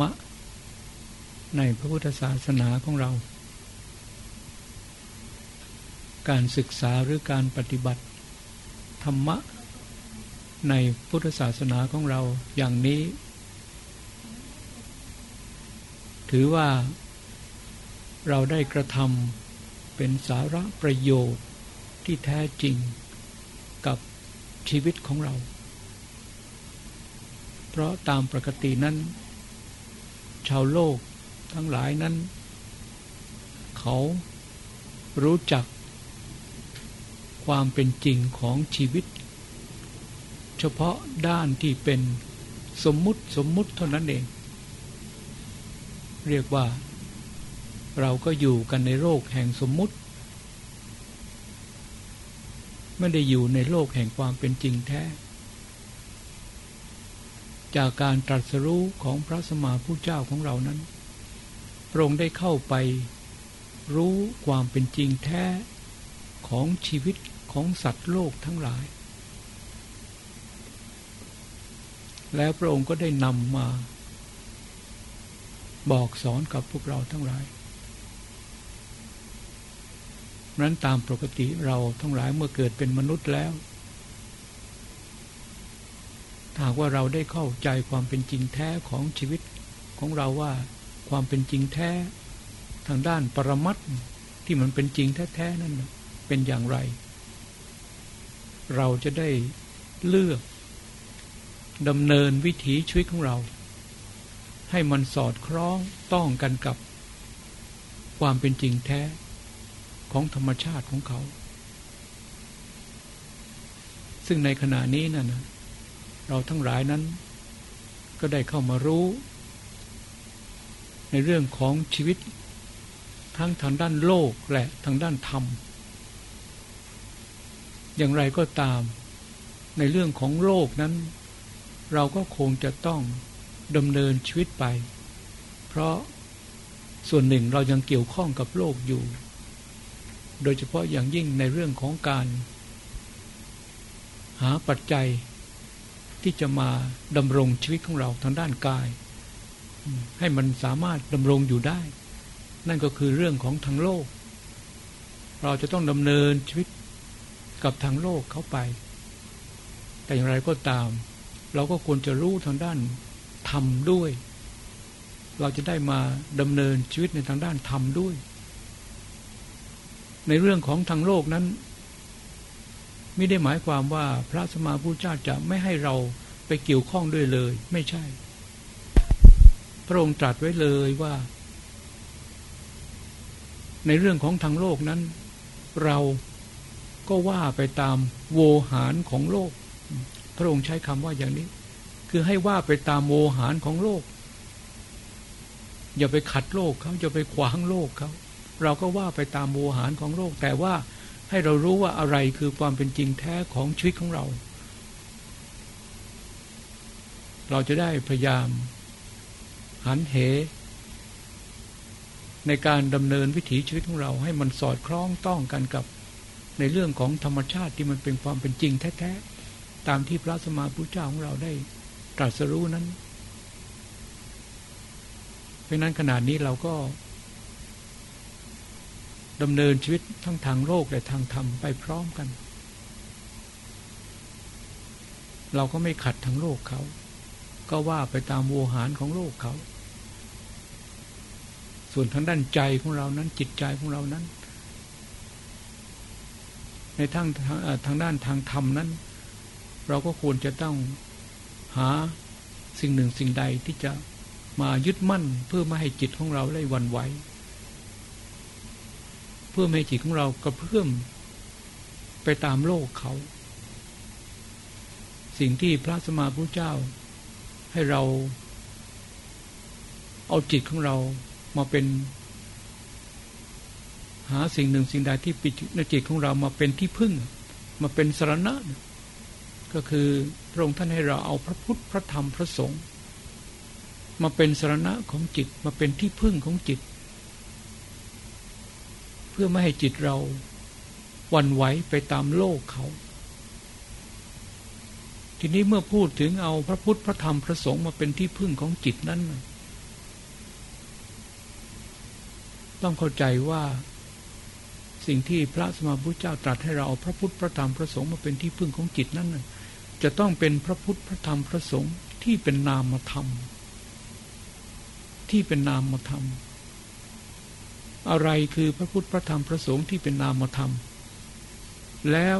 มะ ในพระพุทธศาสนาของเรา การศึกษาหรือการปฏิบัติ ธรรมะ ในพุทธศาสนาของเราอย่างนี้ ถือว่าเราได้กระทำเป็นสาระประโยชน์ที่แท้จริงกับชีวิตของเรา เพราะตามปกตินั้น ชาวโลกทั้งหลายนั้น เขารู้จักความเป็นจริงของชีวิต เฉพาะด้านที่เป็นสมมุติสมมุติเท่านั้นเอง เรียกว่า เราก็อยู่กันในโลกแห่งสมมุติ ไม่ได้อยู่ในโลกแห่งความเป็นจริงแท้ จากการตรัสรู้ของพระสมมาผู้เจ้าของเรานั้น พระองค์ได้เข้าไปรู้ความเป็นจริงแท้ของชีวิตของสัตว์โลกทั้งหลาย แล้วพระองค์ก็ได้นำมา บอกสอนกับพวกเราทั้งหลายนั้นตามปกติเราทั้งหลายเมื่อเกิดเป็นมนุษย์แล้ว หากว่าเราได้เข้าใจความเป็นจริงแท้ของชีวิตของเราว่าความเป็นจริงแท้ ทางด้านปรมัตที่มันเป็นจริงแท้ๆนั่นเป็นอย่างไร เราจะได้เลือกดำเนินวิถีชีวิตของเรา ให้มันสอดคล้องต้องกันกับความเป็นจริงแท้ของธรรมชาติของเขา ซึ่งในขณะนี้นั่นนะ เราทั้งหลายนั้น ก็ได้เข้ามารู้ ในเรื่องของชีวิต ทั้งทางด้านโลกและทางด้านธรรม อย่างไรก็ตาม ในเรื่องของโลกนั้น เราก็คงจะต้องดำเนินชีวิตไป เพราะส่วนหนึ่งเรายังเกี่ยวข้องกับโลกอยู่ โดยเฉพาะอย่างยิ่งในเรื่องของการ หาปัจจัย ที่จะมาดำรงชีวิตของเราทางด้านกาย ให้มันสามารถดำรงอยู่ได้ นั่นก็คือเรื่องของทางโลก เราจะต้องดำเนินชีวิตกับทางโลกเข้าไป แต่อย่างไรก็ตาม เราก็ควรจะรู้ทางด้านธรรมด้วย เราจะได้มาดำเนินชีวิตในทางด้านธรรมด้วย ในเรื่องของทางโลกนั้น ไม่ได้หมายความว่าพระสมมาพุทธเจ้าจะไม่ให้เราไปเกี่ยวข้องด้วยเลย ไม่ใช่ พระองค์ตรัสไว้เลยว่า ในเรื่องของทางโลกนั้น เราก็ว่าไปตามโวหารของโลก พระองค์ใช้คำว่าอย่างนี้ คือให้ว่าไปตามโวหารของโลก อย่าไปขัดโลกเขาอย่าไปขวางโลกเขาเราก็ว่าไปตามโวหารของโลก แต่ว่า ให้เรารู้ว่าอะไรคือความเป็นจริงแท้ของชีวิตของเรา เราจะได้พยายาม หันเห ในการดำเนินวิถีชีวิตของเรา ให้มันสอดคล้องต้องกันกับในเรื่องของธรรมชาติที่มันเป็นความเป็นจริงแท้ๆตามที่พระสมมาพุทธเจ้าของเราได้ตรัสรู้นั้น เพราะนั้นขนาดนี้เราก็ ดำเนินชีวิตทั้งทางโลกและทางธรรมไปพร้อมกัน เราก็ไม่ขัดทางโลกเขา ก็ว่าไปตามโวหารของโลกเขา ส่วนทางด้านใจของเรานั้นจิตใจของเรานั้น ในทางทางด้านทางธรรมนั้น เราก็ควรจะต้องหาสิ่งหนึ่งสิ่งใดที่จะมายึดมั่นเพื่อไม่ให้จิตของเราได้วันไหว เพื่อให้จิตของเรากระเพื่อมไปตามโลกเขา สิ่งที่พระสมมาพุทธเจ้า ให้เรา เอาจิตของเรามาเป็น หาสิ่งหนึ่งสิ่งใดที่ปิดในจิตของเรามาเป็นที่พึ่ง มาเป็นสรณะ ก็คือพระองค์ท่านให้เราเอาพระพุทธพระธรรมพระสงฆ์มาเป็นสรณะของจิตมาเป็นที่พึ่งของจิต เพื่อไม่ให้จิตเราวันไหวไปตามโลกเขา ทีนี้เมื่อพูดถึงเอาพระพุทธพระธรรมพระสงฆ์มาเป็นที่พึ่งของจิตนั้น ต้องเข้าใจว่าสิ่งที่พระสมมาพุทเจ้าตรัสให้เราเอาพระพุทธพระธรรมพระสงฆ์มาเป็นที่พึ่งของจิตนั้นจะต้องเป็นพระพุทธพระธรรมพระสงฆ์ที่เป็นนามธรรม ที่เป็นนามธรรม อะไรคือพระพุทธพระธรรมพระสงฆ์ที่เป็นนามธรรม แล้ว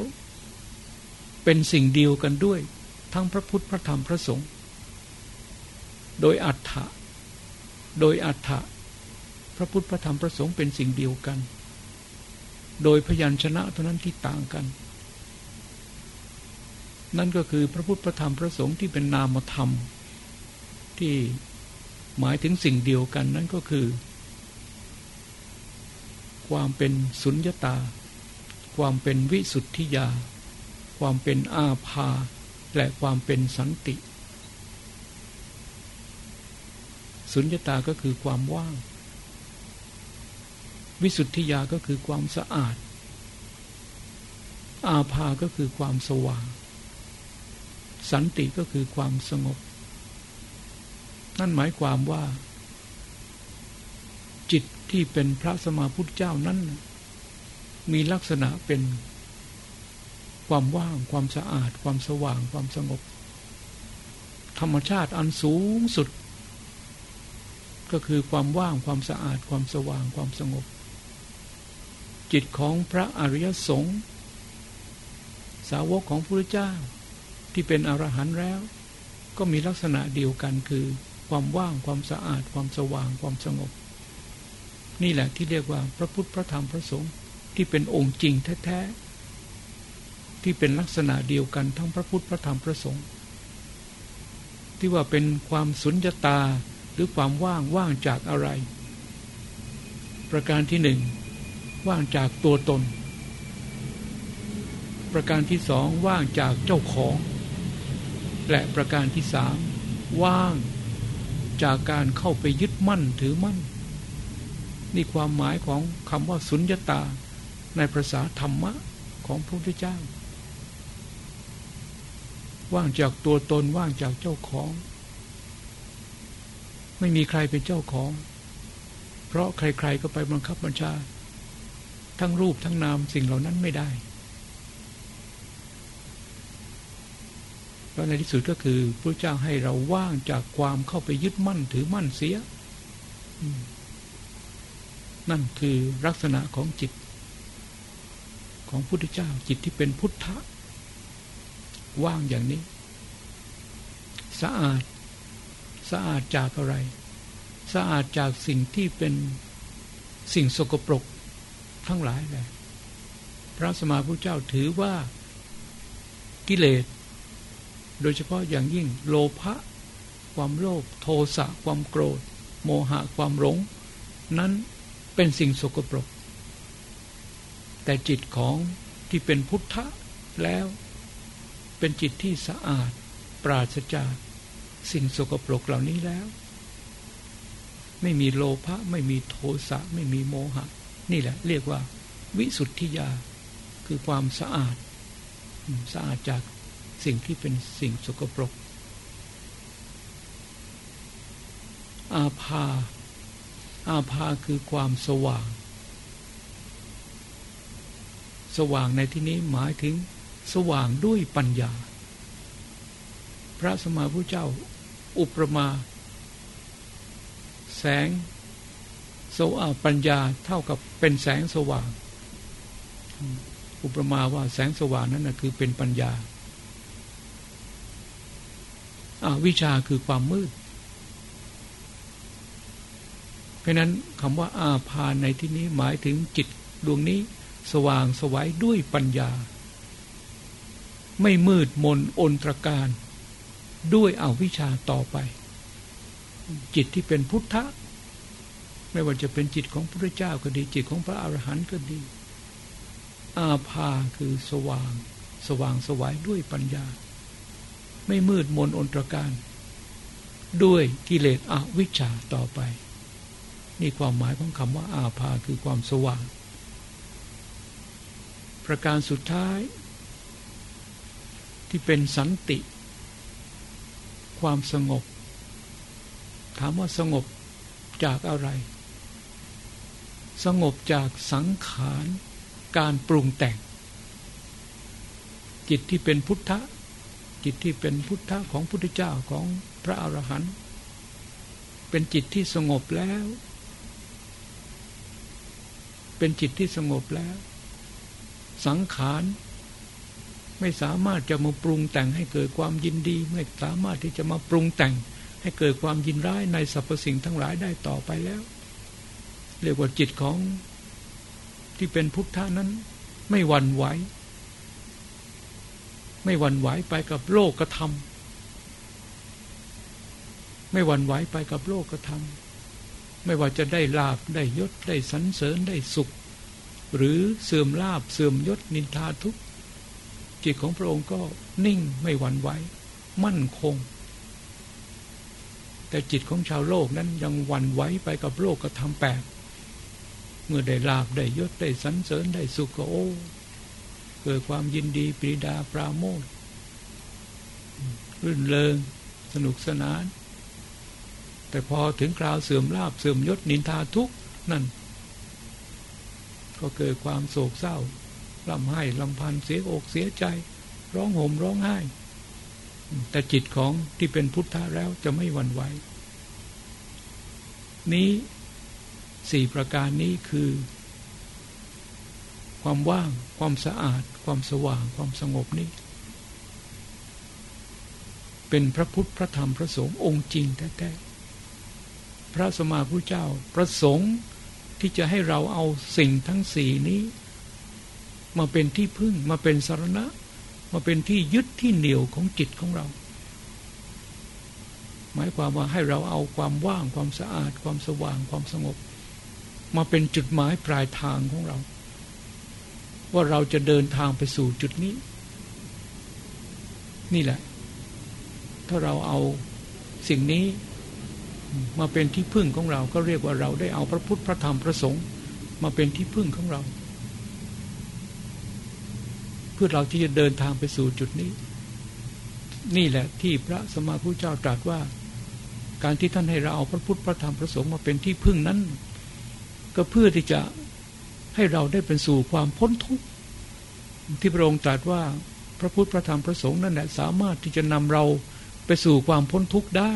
เป็นสิ่งเดียวกันด้วย ทั้งพระพุทธพระธรรมพระสงฆ์โดยอัฏฐะโดยอัฏฐะพระพุทธพระธรรมพระสงฆ์เป็นสิ่งเดียวกัน โดยพยัญชนะเท่านั้นที่ต่างกัน นั่นก็คือพระพุทธพระธรรมพระสงฆ์ที่เป็นนามธรรม ที่หมายถึงสิ่งเดียวกันนั่นก็คือ ความเป็นสุญญตา ความเป็นวิสุทธิยา ความเป็นอาภา และความเป็นสันติ สุญญตาก็คือความว่าง วิสุทธิยาก็คือความสะอาด อาภาก็คือความสว่าง สันติก็คือความสงบ นั่นหมายความว่า ที่เป็นพระสมาพุทธเจ้านั้น มีลักษณะเป็นความว่างความสะอาด ความสว่างความสงบ ธรรมชาติอันสูงสุด ก็คือความว่างความสะอาด ความสว่างความสงบ จิตของพระอริยสงฆ์สาวกของพระเจ้าที่เป็นอรหันต์แล้ว ก็มีลักษณะเดียวกันคือ ความว่างความสะอาด ความสว่างความสงบ นี่แหละที่เรียกว่าพระพุทธพระธรรมพระสงฆ์ที่เป็นองค์จริงแท้ๆที่เป็นลักษณะเดียวกันทั้งพระพุทธพระธรรมพระสงฆ์ที่ว่าเป็นความสุญญตาหรือความว่างว่างจากอะไร ประการที่หนึ่งว่างจากตัวตน ประการที่สองว่างจากเจ้าของ และประการที่สามว่างจากการเข้าไปยึดมั่นถือมั่น นี่ความหมายของคำว่าสุญญตา ในภาษาธรรมะของพระพุทธเจ้า ว่างจากตัวตนว่างจากเจ้าของ ไม่มีใครเป็นเจ้าของ เพราะใครๆก็ไปบังคับบัญชา ทั้งรูปทั้งนามสิ่งเหล่านั้นไม่ได้แล้วในที่สุดก็คือพระเจ้าให้เราว่างจากความเข้าไปยึดมั่นถือมั่นเสีย นั่นคือลักษณะของจิต ของพุทธเจ้าจิตที่เป็นพุทธะ ว่างอย่างนี้ สะอาดสะอาดจากอะไร สะอาดจากสิ่งที่เป็นสิ่งสกปรกทั้งหลายแหละพระสมมาพุทธเจ้าถือว่ากิเลส โดยเฉพาะอย่างยิ่งโลภะความโลภโทสะความโกรธ โมหะความหลง นั้น เป็นสิ่งสกปรก แต่จิตของที่เป็นพุทธะแล้ว เป็นจิตที่สะอาด ปราศจากสิ่งสกปรกเหล่านี้แล้ว ไม่มีโลภะไม่มีโทสะไม่มีโมหะ นี่แหละ เรียกว่า วิสุทธิยา คือความสะอาด สะอาดจากสิ่งที่เป็นสิ่งสกปรก อาภา อาภาคือความสว่าง สว่างในที่นี้หมายถึงสว่างด้วยปัญญา พระสมมาพุทธเจ้า อุปมา แสงสว่างปัญญาเท่ากับเป็นแสงสว่าง อุปมาว่าแสงสว่างนั้นนะคือเป็นปัญญาอาวิชาคือความมืด เพราะนั้นคำว่าอาพานในที่นี้หมายถึงจิตดวงนี้สว่างสวัยด้วยปัญญา ไม่มืดมนอนตรการด้วยอาวิชาต่อไป จิตที่เป็นพุทธะ ไม่ว่าจะเป็นจิตของพระเจ้าก็ดี จิตของพระอรหันต์ก็ดี อาภาคือสว่าง สว่างสวายด้วยปัญญา ไม่มืดมนอนตรการ ด้วยกิเลสอวิชชาต่อไป นี่ความหมายของคำว่าอาภาคือความสว่าง ประการสุดท้าย ที่เป็นสันติ ความสงบ ถามว่าสงบจากอะไร สงบจากสังขารการปรุงแต่ง จิตที่เป็นพุทธะ จิตที่เป็นพุทธะของพุทธเจ้าของพระอรหันต์เป็นจิตที่สงบแล้ว เป็นจิตที่สงบแล้ว สังขารไม่สามารถจะมาปรุงแต่งให้เกิดความยินดี ไม่สามารถที่จะมาปรุงแต่ง ให้เกิดความยินร้ายในสรรพสิ่งทั้งหลายได้ต่อไปแล้ว เรียกว่าจิตของที่เป็นพุทธะนั้น ไม่หวั่นไหวไม่หวั่นไหวไปกับโลกกระทำไม่หวั่นไหวไปกับโลกกระทำ ไม่ว่าจะได้ลาบได้ยศได้สันเสริญได้สุข หรือเสื่อมลาบเสื่อมยศนินทาทุกจิตของพระองค์ก็นิ่งไม่หวั่นไหวมั่นคง แต่จิตของชาวโลกนั้นยังหวั่นไหวไปกับโลกกระทำแปดเมื่อได้ลาบได้ยศได้สันเสริญได้สุขก็โอ้เกิดความยินดีปรีดาปราโมทรื่นเริงสนุกสนาน แต่พอถึงคราวเสื่อมลาบเสื่อมยศนินทาทุกนั่น ก็เกิดความโศกเศร้าลำไห้ลำพันเสียอกเสียใจ ร้องห่มร้องไห้ แต่จิตของที่เป็นพุทธะแล้วจะไม่หวั่นไหวนี้สี่ประการนี้คือ ความว่าง ความสะอาด ความสว่าง ความสงบนี้ เป็นพระพุทธพระธรรมพระสงฆ์องค์จริงแท้ๆ พระสมมาพุทธเจ้าประสงค์ที่จะให้เราเอาสิ่งทั้งสี่นี้ มาเป็นที่พึ่งมาเป็นสารณะ มาเป็นที่ยึดที่เหนี่ยวของจิตของเรา หมายความว่าให้เราเอาความว่างความสะอาด ความสว่างความสงบ มาเป็นจุดหมายปลายทางของเรา ว่าเราจะเดินทางไปสู่จุดนี้ นี่แหละ ถ้าเราเอาสิ่งนี้ มาเป็นที่พึ่งของเราก็เรียกว่าเราได้เอาพระพุทธพระธรรมพระสงฆ์มาเป็นที่พึ่งของเรา เพื่อเราที่จะเดินทางไปสู่จุดนี้ นี่แหละที่พระสมมาพุทธเจ้าตรัสว่า การที่ท่านให้เราเอาพระพุทธพระธรรมพระสงฆ์มาเป็นที่พึ่งนั้น ก็เพื่อที่จะให้เราได้เป็นสู่ความพ้นทุกข์ที่พระองค์ตรัสว่าพระพุทธพระธรรมพระสงฆ์นั่นแหละสามารถที่จะนำเราไปสู่ความพ้นทุกข์ได้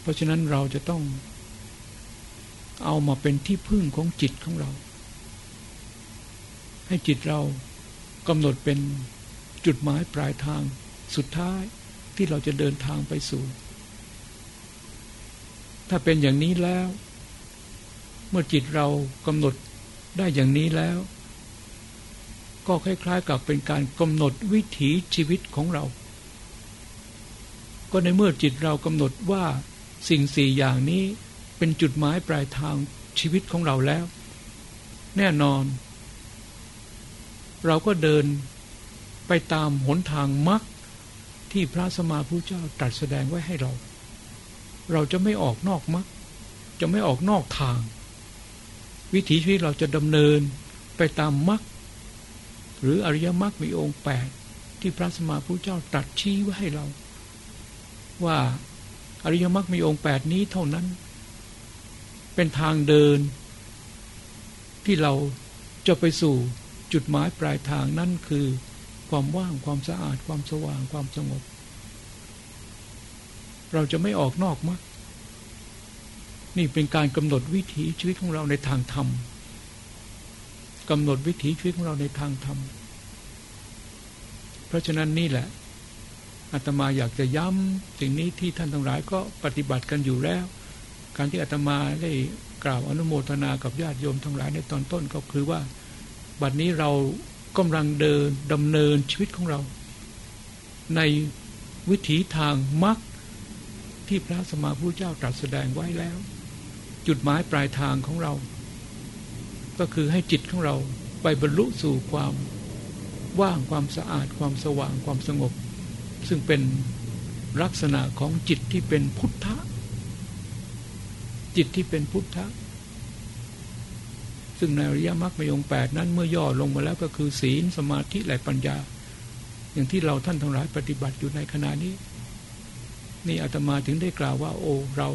เพราะฉะนั้นเราจะต้องเอามาเป็นที่พึ่งของจิตของเรา ให้จิตเรากำหนดเป็นจุดหมายปลายทางสุดท้ายที่เราจะเดินทางไปสู่ ถ้าเป็นอย่างนี้แล้ว เมื่อจิตเรากำหนดได้อย่างนี้แล้ว ก็คล้ายๆกับเป็นการกำหนดวิถีชีวิตของเรา ก็ในเมื่อจิตเรากำหนดว่าสิ่งสี่อย่างนี้เป็นจุดหมายปลายทางชีวิตของเราแล้ว แน่นอน เราก็เดินไปตามหนทางมรรคที่พระสมมาพุทธเจ้าตรัสแสดงไว้ให้เรา เราจะไม่ออกนอกมรรคจะไม่ออกนอกทาง วิถีชีวิตเราจะดำเนินไปตามมรรคหรืออริยมรรคมีองค์แปดที่พระสมมาพุทธเจ้าตรัสชี้ไว้ให้เรา ว่าอริยมรรคมีองค์แปดนี้เท่านั้น เป็นทางเดิน ที่เราจะไปสู่จุดหมายปลายทางนั่นคือ ความว่างความสะอาดความสว่างความสงบ เราจะไม่ออกนอกมรรคนี่เป็นการกำหนดวิถีชีวิตของเราในทางธรรมกำหนดวิถีชีวิตของเราในทางธรรม เพราะฉะนั้นนี่แหละ อาตมาอยากจะย้ำสิ่งนี้ที่ท่านทั้งหลายก็ปฏิบัติกันอยู่แล้ว การที่อาตมาได้กล่าวอนุโมทนากับญาติโยมทั้งหลายในตอนต้นก็คือว่า บัดนี้เรากำลังเดินดำเนินชีวิตของเรา ในวิถีทางมรรคที่พระสมมาพุทธเจ้าตรัสแสดงไว้แล้ว จุดหมายปลายทางของเรา ก็คือให้จิตของเราไปบรรลุสู่ความว่างความสะอาดความสว่างความสงบ ซึ่งเป็นลักษณะของจิตที่เป็นพุทธะ จิตที่เป็นพุทธะ ซึ่งในอริยมรรคมีองแปดนั้นเมื่อย่อลงมาแล้วก็คือศีลสมาธิและปัญญา อย่างที่เราท่านทั้งหลายปฏิบัติอยู่ในขณะนี้ นี่อาตมาถึงได้กล่าวว่า โอ้เรา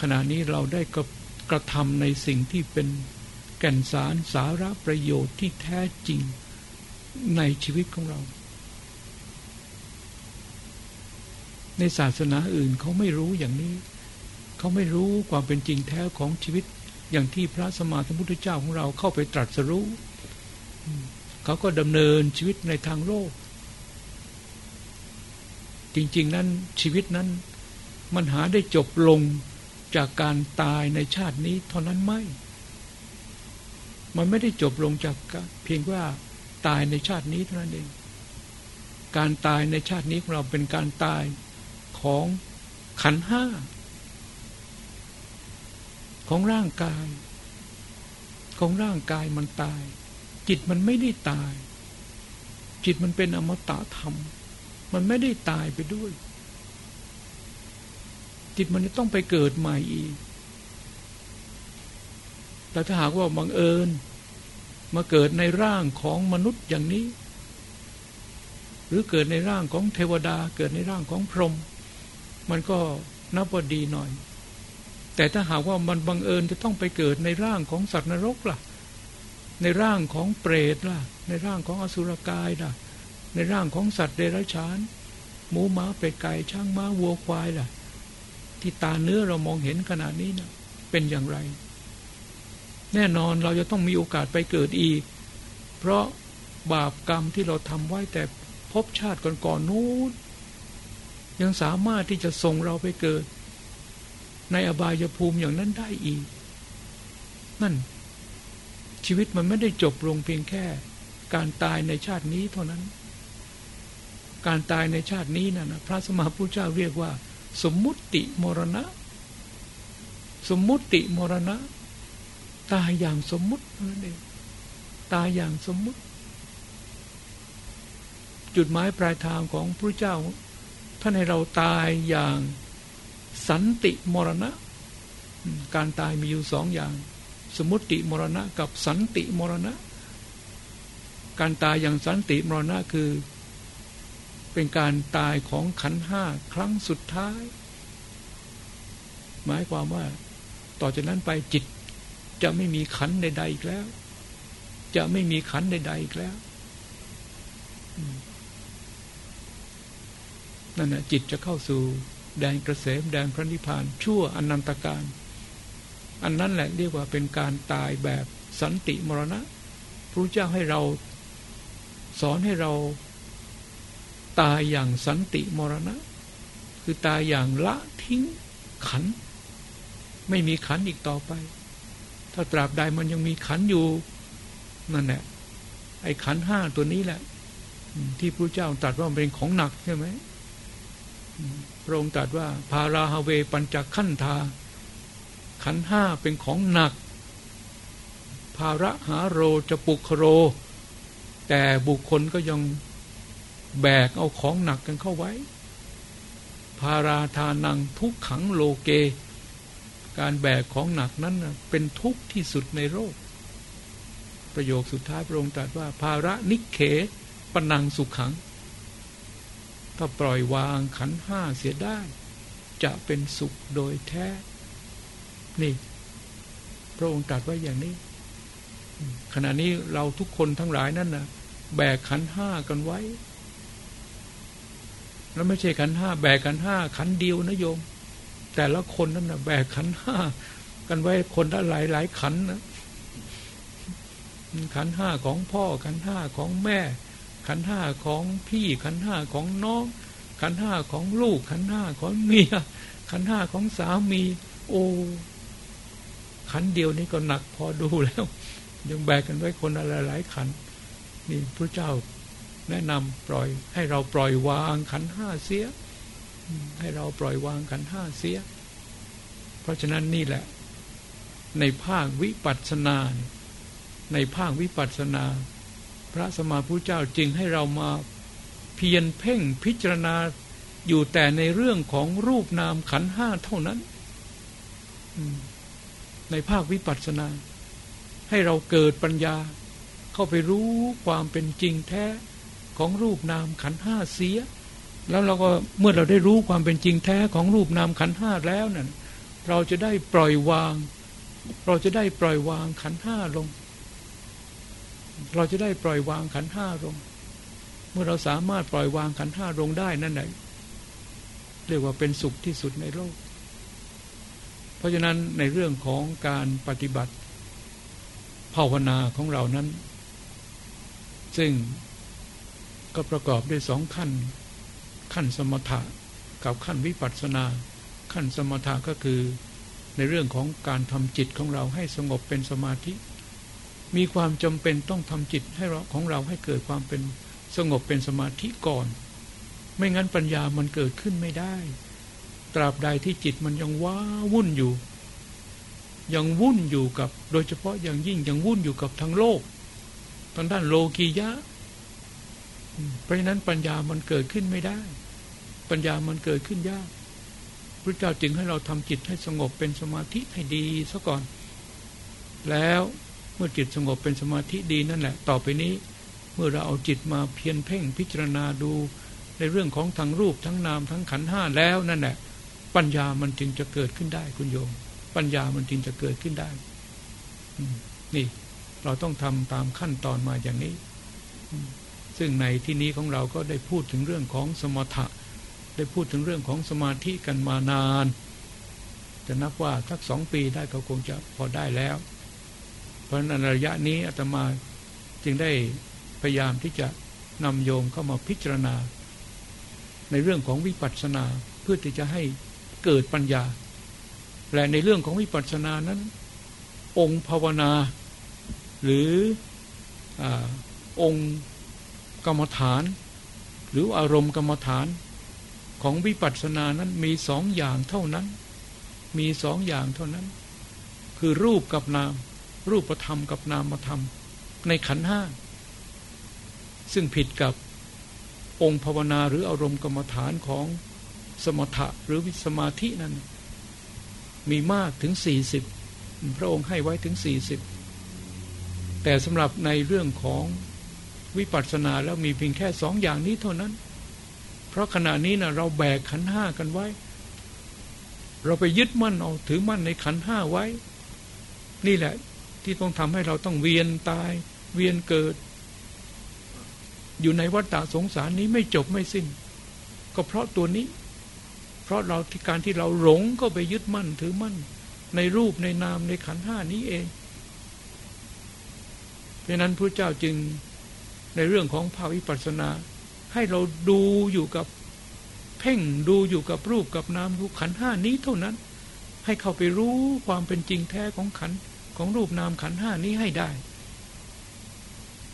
ขณะนี้เราได้กระกระทำในสิ่งที่เป็นแก่นสารสาระประโยชน์ที่แท้จริงในชีวิตของเรา ในศาสนาอื่นเขาไม่รู้อย่างนี้ เขาไม่รู้ความเป็นจริงแท้ของชีวิต อย่างที่พระสมมาสัมพุทธเจ้าของเราเข้าไปตรัสรู้เขาก็ดำเนินชีวิตในทางโลก จริง ๆ นั้นชีวิตนั้น มันหาได้จบลงจากการตายในชาตินี้เท่านั้นไม่ มันไม่ได้จบลงจากเพียงว่าตายในชาตินี้เท่านั้นเอง การตายในชาตินี้ของเราเป็นการตาย ของขันห้า ของร่างกาย ของร่างกายมันตาย จิตมันไม่ได้ตาย จิตมันเป็นอมตะธรรม มันไม่ได้ตายไปด้วย จิตมันจะต้องไปเกิดใหม่อีกแต่ถ้าหากว่าบังเอิญ มาเกิดในร่างของมนุษย์อย่างนี้ หรือเกิดในร่างของเทวดา เกิดในร่างของพรหม มันก็นับว่าดีหน่อย แต่ถ้าหากว่ามันบังเอิญจะต้องไปเกิดในร่างของสัตว์นรกล่ะ ในร่างของเปรตล่ะ ในร่างของอสุรกายล่ะ ในร่างของสัตว์เดรัจฉาน หมูหมาเป็ดไก่ช่างม้าวัวควายล่ะ ที่ตาเนื้อเรามองเห็นขนาดนี้นะเป็นอย่างไร แน่นอนเราจะต้องมีโอกาสไปเกิดอีก เพราะบาปกรรมที่เราทำไว้แต่พบชาติก่อนๆนู้น ยังสามารถที่จะส่งเราไปเกิด ในอบายภูมิอย่างนั้นได้อีก นั่น ชีวิตมันไม่ได้จบลงเพียงแค่ การตายในชาตินี้เท่านั้น การตายในชาตินี้นะนะพระสมมาพุทธเจ้าเรียกว่า สมมุติมรณะ สมมุติมรณะ ตายอย่างสมมุตินั่นเองตายอย่างสมมุติ จุดหมายปลายทางของพระเจ้า ท่านให้เราตายอย่างสันติมรณะ การตายมีอยู่สองอย่าง สมุติมรณะกับสันติมรณะ การตายอย่างสันติมรณะคือ เป็นการตายของขันห้าครั้งสุดท้าย หมายความว่า ต่อจากนั้นไปจิตจะไม่มีขันใดๆอีกแล้ว จะไม่มีขันใดๆอีกแล้ว นั่นแหะจิตจะเข้าสู่แดนกระเสมแดนพระนิพพาน ชั่วอนันตการ อันนั้นแหละเรียกว่าเป็นการตายแบบสันติมรณะพระเจ้าให้เราสอนให้เราตายอย่างสันติมรณะ คือตายอย่างละทิ้งขัน ไม่มีขันอีกต่อไป ถ้าตราบใดมันยังมีขันอยู่นั่นแหละไอ้ขันห้าตัวนี้แหละ ที่พระเจ้าตรัสว่าเป็นของหนักใช่ไหม พระองค์ตรัสว่า พาราฮาเวปัญจขันธา ขันห้าเป็นของหนัก ภาระหาโรจะปุคโร แต่บุคคลก็ยังแบกเอาของหนักกันเข้าไว้ ภาราทานังทุกขังโลเก การแบกของหนักนั้นเป็นทุกข์ที่สุดในโลกประโยคสุดท้ายพระองค์ตรัสว่า ภาระนิเขปนังสุขขัง ถ้าปล่อยวางขันห้าเสียได้ จะเป็นสุขโดยแท้ นี่ พระองค์ตรัสไว้อย่างนี้ ขณะนี้เราทุกคนทั้งหลายนั่นนะแบกขันห้ากันไว้ แล้วไม่ใช่ขันห้าแบกขันห้าขันเดียวนะโยม แต่ละคนนั้นนะแบกขันห้ากันไว้คนละหลายหลายขันนะขันห้าของพ่อขันห้าของแม่ ขันห้าของพี่ขันห้าของน้อง ขันห้าของลูก ขันห้าของเมียขันห้าของสามี โอ้ขันเดียวนี้ก็หนักพอดูแล้ว ยังแบกกันไว้คนละหลายขัน นี่พระเจ้าแนะนำปล่อย ให้เราปล่อยวางขันห้าเสีย ให้เราปล่อยวางกันห้าเสีย เพราะฉะนั้นนี่แหละ ในภาควิปัสสนา ในภาควิปัสสนา พระสมมาพุทธเจ้าจึงให้เรามาเพียรเพ่งพิจารณาอยู่แต่ในเรื่องของรูปนามขันห้าเท่านั้น ในภาควิปัสสนา ให้เราเกิดปัญญา เข้าไปรู้ความเป็นจริงแท้ของรูปนามขันห้าเสีย แล้วเราก็เมื่อเราได้รู้ความเป็นจริงแท้ของรูปนามขันห้าแล้วนั่นเราจะได้ปล่อยวาง เราจะได้ปล่อยวางขันห้าลง เราจะได้ปล่อยวางขันห้าลง เมื่อเราสามารถปล่อยวางขันห้าลงได้นั่นแหละเรียกว่าเป็นสุขที่สุดในโลก เพราะฉะนั้นในเรื่องของการปฏิบัติภาวนาของเรานั้น ซึ่งก็ประกอบด้วยสองขั้น ขั้นสมถะกับขั้นวิปัสสนา ขั้นสมถะก็คือในเรื่องของการทำจิตของเราให้สงบเป็นสมาธิ มีความจำเป็นต้องทำจิตให้เราของเราให้เกิดความเป็นสงบเป็นสมาธิก่อน ไม่งั้นปัญญามันเกิดขึ้นไม่ได้ ตราบใดที่จิตมันยังว้าวุ่นอยู่ ยังวุ่นอยู่กับ โดยเฉพาะอย่างยิ่งยังวุ่นอยู่กับทั้งโลกทางด้านโลกียะ เพราะฉะนั้นปัญญามันเกิดขึ้นไม่ได้ ปัญญามันเกิดขึ้นยากพระเจ้าจึงให้เราทำจิตให้สงบเป็นสมาธิให้ดีซะก่อน แล้ว เมื่อจิตสงบเป็นสมาธิดีนั่นแหละ ต่อไปนี้ เมื่อเราเอาจิตมาเพียรเพ่งพิจารณาดูในเรื่องของทั้งรูปทั้งนามทั้งขันห้าแล้วนั่นแหละ ปัญญามันจึงจะเกิดขึ้นได้คุณโยม ปัญญามันจึงจะเกิดขึ้นได้นี่เราต้องทำตามขั้นตอนมาอย่างนี้ ซึ่งในที่นี้ของเราก็ได้พูดถึงเรื่องของสมถะ ได้พูดถึงเรื่องของสมาธิกันมานาน จะนับว่าสักสองปีได้ก็คงจะพอได้แล้ว เพราะนั้นระยะนี้อาตมาจึงได้พยายามที่จะนำโยมเข้ามาพิจารณา ในเรื่องของวิปัสสนาเพื่อที่จะให้เกิดปัญญา และในเรื่องของวิปัสสนานั้น องค์ภาวนา หรืออองค์กรรมฐาน หรืออารมณ์กรรมฐานของวิปัสสนานั้นมีสองอย่างเท่านั้น มีสองอย่างเท่านั้น คือรูปกับนาม รูปธรรมกับนามธรรม ในขันห้า ซึ่งผิดกับองค์ภาวนาหรืออารมณ์กรรมฐานของสมถะหรือวิสมาธินั้น มีมากถึงสี่สิบพระองค์ให้ไว้ถึงสี่สิบแต่สำหรับในเรื่องของวิปัสสนาแล้วมีเพียงแค่สองอย่างนี้เท่านั้น เพราะขณะนี้นะเราแบกขันห้ากันไว้ เราไปยึดมั่นเอาถือมั่นในขันห้าไว้ นี่แหละ ที่ต้องทำให้เราต้องเวียนตาย เวียนเกิด อยู่ในวัฏฏะสงสารนี้ไม่จบไม่สิ้น ก็เพราะตัวนี้ เพราะเราที่การที่เราหลงก็ไปยึดมั่นถือมั่น ในรูปในนามในขันห้านี้เองเพราะนั้นพระเจ้าจึงในเรื่องของภาวิปัสสนา ให้เราดูอยู่กับเพ่งดูอยู่กับรูปกับนามรูปขันห้านี้เท่านั้น ให้เข้าไปรู้ความเป็นจริงแท้ของขัน ของรูปนามขันห้านี้ให้ได้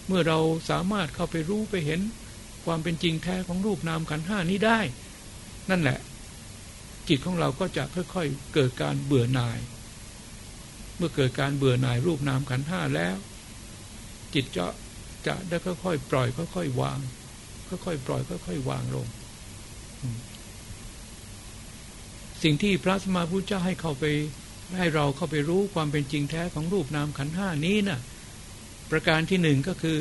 เมื่อเราสามารถเข้าไปรู้ไปเห็นความเป็นจริงแท้ของรูปนามขันห้านี้ได้ นั่นแหละ จิตของเราก็จะค่อยๆ เกิดการเบื่อหน่าย เมื่อเกิดการเบื่อหน่ายรูปนามขันห้าแล้ว จิตจะจะได้ค่อยๆปล่อยค่อยๆวาง ค่อยๆปล่อยค่อยๆวางลง สิ่งที่พระสมมาพุทธเจ้าให้เข้าไป ให้เราเข้าไปรู้ความเป็นจริงแท้ของรูปนามขันห้านี้นะ่ะประการที่หนึ่งก็คือ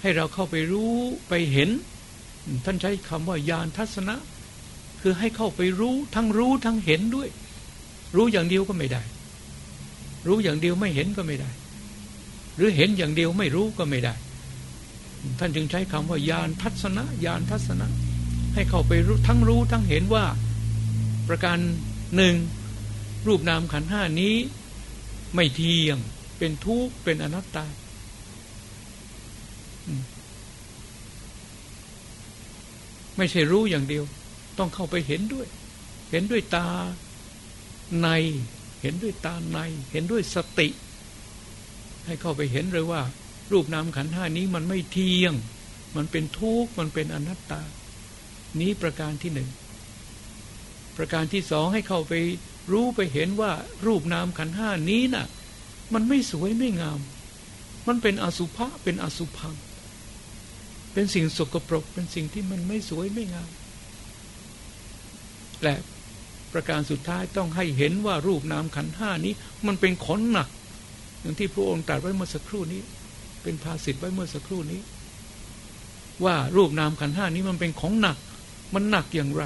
ให้เราเข้าไปรู้ไปเห็น ท่านใช้คำว่ายานทัศนะ คือให้เข้าไปรู้ทั้งรู้ทั้งเห็นด้วย รู้อย่างเดียวก็ไม่ได้ รู้อย่างเดียวไม่เห็นก็ไม่ได้ หรือเห็นอย่างเดียวไม่รู้ก็ไม่ได้ ท่านจึงใช้คำว่ายานทัศนะยานทัศนะ ให้เข้าไปรู้ทั้งรู้ทั้งเห็นว่า ประการหนึ่ง รูปนามขันห้านี้ ไม่เที่ยง เป็นทุกข์เป็นอนัตตา ไม่ใช่รู้อย่างเดียว ต้องเข้าไปเห็นด้วย เห็นด้วยตาใน เห็นด้วยตาใน เห็นด้วยสติ ให้เข้าไปเห็นเลยว่า รูปนามขันห้านี้มันไม่เที่ยง มันเป็นทุกข์มันเป็นอนัตตา นี้ประการที่หนึ่งประการที่สองให้เข้าไป รู้ไปเห็นว่ารูปนามขันห้านี้น่ะ มันไม่สวยไม่งาม มันเป็นอสุภะเป็นอสุพังเป็นสิ่งสกปรกเป็นสิ่งที่มันไม่สวยไม่งาม และประการสุดท้ายต้องให้เห็นว่ารูปนามขันห้านี้ มันเป็นขนหนัก อย่างที่พระองค์ตรัสไว้เมื่อสักครู่นี้ เป็นภาษิตไว้เมื่อสักครู่นี้ ว่ารูปนามขันห้านี้มันเป็นของหนัก มันหนักอย่างไร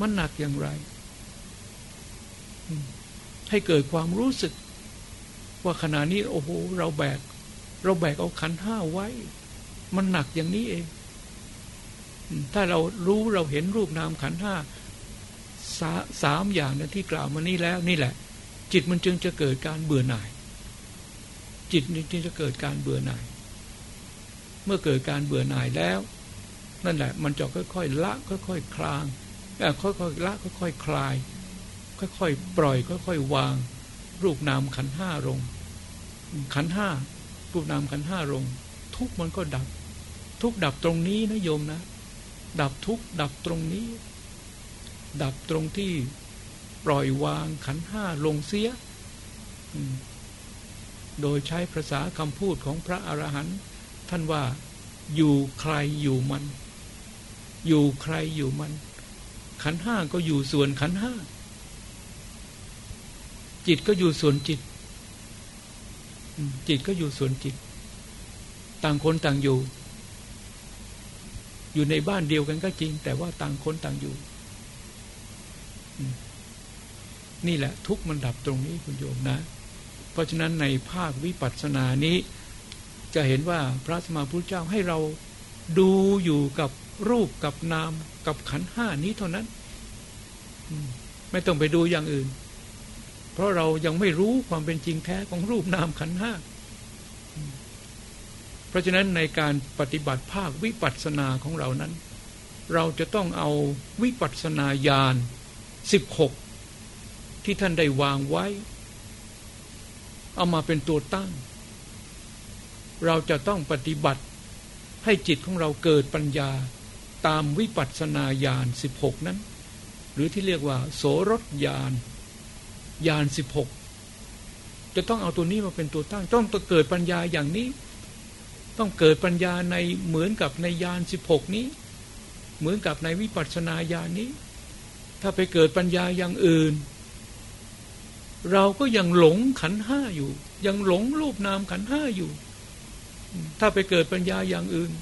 มันหนักอย่างไร ให้เกิดความรู้สึก ว่าขณะนี้โอ้โห เราแบก เราแบกเอาขันห้าไว้ มันหนักอย่างนี้เอง ถ้าเรารู้เราเห็นรูปนามขันห้าสาสามอย่างนั้นที่กล่าวมานี้แล้วนี่แหละ จิตมันจึงจะเกิดการเบื่อหน่าย จิตจึงจะเกิดการเบื่อหน่าย เมื่อเกิดการเบื่อหน่ายแล้ว นั่นแหละ มันจะค่อยๆละค่อยๆคคลางค่อยๆละค่อยๆคลาย ค่อยๆ ปล่อย ค่อย ๆ วาง รูปนามขันห้าลง ขันห้ารูปนามขันห้าลง ทุกมันก็ดับ ทุกดับตรงนี้นะโยมนะ ดับทุกดับตรงนี้ ดับตรงที่ปล่อยวางขันห้าลงเสีย โดยใช้ภาษาคำพูดของพระอรหันต์ท่านว่าอยู่ใครอยู่มัน อยู่ใครอยู่มัน ขันห้าก็อยู่ส่วนขันห้า จิตก็อยู่ส่วนจิต จิตก็อยู่ส่วนจิต ต่างคนต่างอยู่ อยู่ในบ้านเดียวกันก็จริง แต่ว่าต่างคนต่างอยู่ นี่แหละ ทุกมันดับตรงนี้คุณโยมนะ เพราะฉะนั้นในภาควิปัสสนานี้ จะเห็นว่าพระสมมาพุทธเจ้าให้เราดูอยู่กับรูปกับนามกับขันห้านี้เท่านั้น ไม่ต้องไปดูอย่างอื่น เพราะเรายังไม่รู้ความเป็นจริงแท้ของรูปนามขันห้าเพราะฉะนั้นในการปฏิบัติภาควิปัสสนาของเรานั้น เราจะต้องเอาวิปัสสนาญาณสิบหกที่ท่านได้วางไว้ เอามาเป็นตัวตั้ง เราจะต้องปฏิบัติให้จิตของเราเกิดปัญญาตามวิปัสสนาญาณสิบหกนั้น หรือที่เรียกว่า โสรถญาณ ญาณสิบหกจะต้องเอาตัวนี้มาเป็นตัวตั้ง ต้องเกิดปัญญาอย่างนี้ ต้องเกิดปัญญาในเหมือนกับในญาณสิบหกนี้ เหมือนกับในวิปัสสนาญาณนี้ ถ้าไปเกิดปัญญาอย่างอื่น เราก็ยังหลงขันห้าอยู่ ยังหลงรูปนามขันห้าอยู่ ถ้าไปเกิดปัญญาอย่างอื่น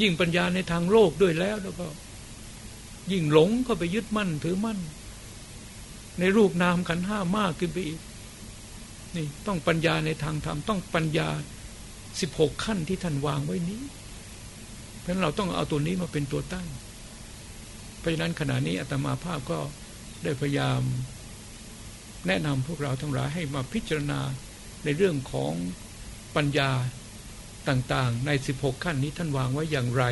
ยิ่งปัญญาในทางโลกด้วยแล้วแล้วก็ ยิ่งหลงก็ไปยึดมั่นถือมั่น ในรูปนามขันห้ามากขึ้นไปอีกนี่ต้องปัญญาในทางธรรมต้องปัญญาสิบหกขั้นที่ท่านวางไว้นี้ เพราะนั้นเราต้องเอาตัวนี้มาเป็นตัวตั้ง เพราะฉะนั้นขณะนี้อาตมาภาพก็ได้พยายามแนะนำพวกเราทั้งหลายให้มาพิจารณาในเรื่องของปัญญาต่างๆ ใน 16 ขั้นนี้ท่านวางไว้อย่างไร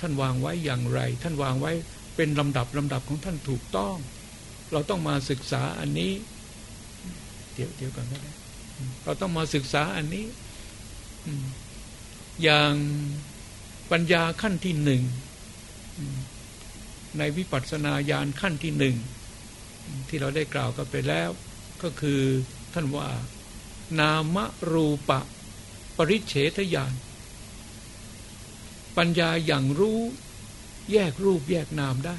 ท่านวางไว้อย่างไร ท่านวางไว้เป็นลำดับลำดับของท่านถูกต้อง เราต้องมาศึกษาอันนี้ เดี๋ยวเดี๋ยวกันก็ได้เราต้องมาศึกษาอันนี้อย่างปัญญาขั้นที่หนึ่งในวิปัสสนาญาณขั้นที่หนึ่งที่เราได้กล่าวกันไปแล้ว ก็คือท่านว่านามรูปะ ปริเฉทญาณปัญญาอย่างรู้แยกรูปแยกนามได้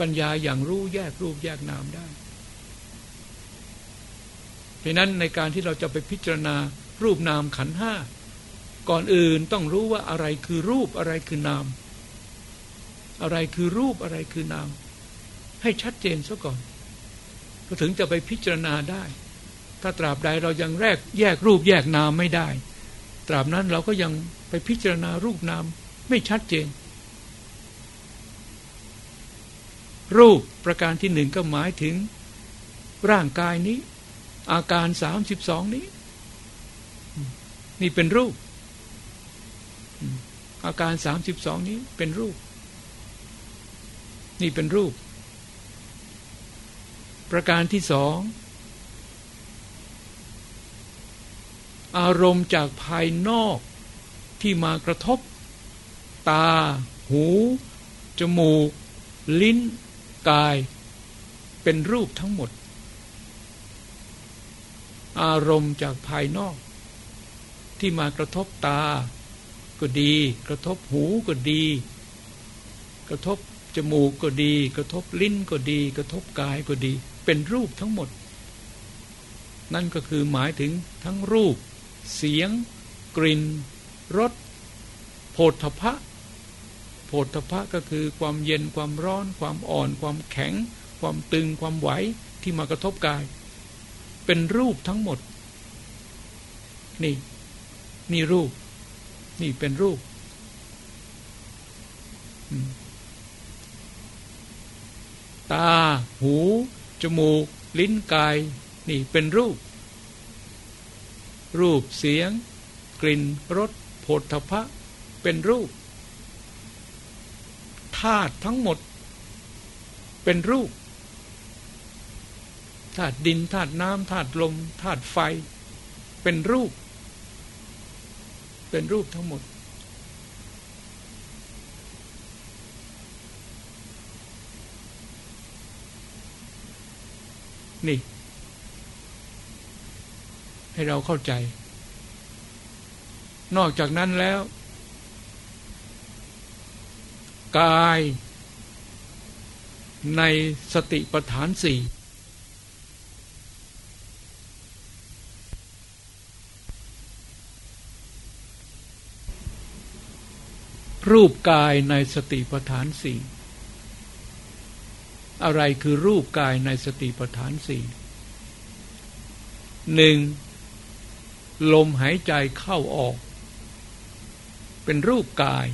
ปัญญาอย่างรู้แยกรูปแยกนามได้เพราะนั้นในการที่เราจะไปพิจารณารูปนามขันห้าก่อนอื่นต้องรู้ว่าอะไรคือรูปอะไรคือนาม อะไรคือรูปอะไรคือนาม ให้ชัดเจนซะก่อนก็ถึงจะไปพิจารณาได้ ถ้าตราบใดเรายังแรกแยกรูปแยกนามไม่ได้ ตราบนั้นเราก็ยังไปพิจารณารูปนามไม่ชัดเจน รูปประการที่หนึ่งก็หมายถึง ร่างกายนี้ อาการสามสิบสองนี้ นี่เป็นรูป อาการสามสิบสองนี้เป็นรูป นี่เป็นรูป ประการที่สองอารมณ์จากภายนอกที่มากระทบ ตา หู จมูก ลิ้น กายเป็นรูปทั้งหมด อารมณ์จากภายนอก ที่มากระทบตา ก็ดี กระทบหูก็ดี กระทบจมูกก็ดี กระทบลิ้นก็ดี กระทบกายก็ดี เป็นรูปทั้งหมด นั่นก็คือหมายถึงทั้งรูป เสียง กลิ่นรสโผฏฐพะ โผฏฐพะก็คือความเย็นความร้อน ความอ่อน ความแข็ง ความตึงความไหวที่มากระทบกาย เป็นรูปทั้งหมด นี่ นี่รูป นี่เป็นรูป ตา หู จมูก ลิ้นกาย นี่เป็นรูป รูปเสียง กลิ่นรสโผฏฐพะเป็นรูป ธาตุทั้งหมด เป็นรูปธาตุดินธาตุน้ำธาตุลมธาตุไฟ เป็นรูป เป็นรูปทั้งหมด นี่ ให้เราเข้าใจ นอกจากนั้นแล้ว กาย ในสติปัฏฐานสี่รูปกายในสติปัฏฐานสี่อะไรคือรูปกายในสติปัฏฐานสี่หนึ่งลมหายใจเข้าออก เป็นรูปกาย